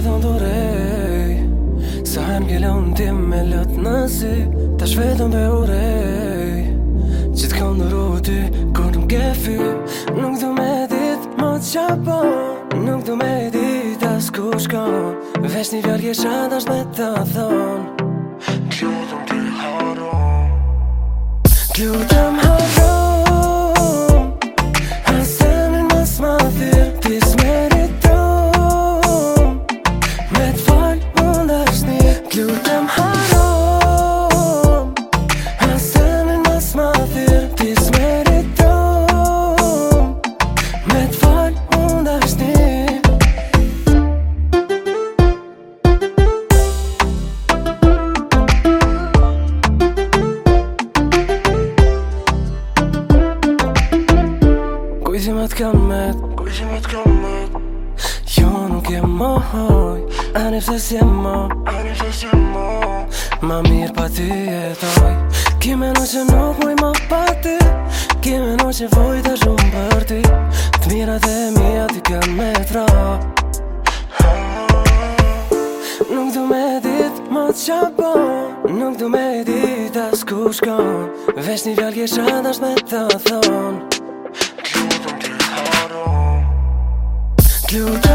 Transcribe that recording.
gjithë të durej Sa e m'gjela t'i me lëtë në sy Ta shvetë në dhe urej që ka në rohë ty, ku në m'ge fy Nuk du me ditë më të qapo Nuk du me ditë as ku shko Vesh një vjarë kje shatë është me të thon Kjo në të haro Gjithë në të haro Gjithë të haro Kujzi me t'ka met Kujzi me t'ka met Jo nuk e mohoj A një fësë si e mo Ani një si e mo Ma mirë pa ti e toj Kime në që nuk muj ma pa ti Kime në që voj të shumë për ti Të mirë atë e mi ati kjo me tra Nuk du me dit ma të qapo Nuk du me dit as ku shkon Vesh një vjallë gjeshën asht me të thonë you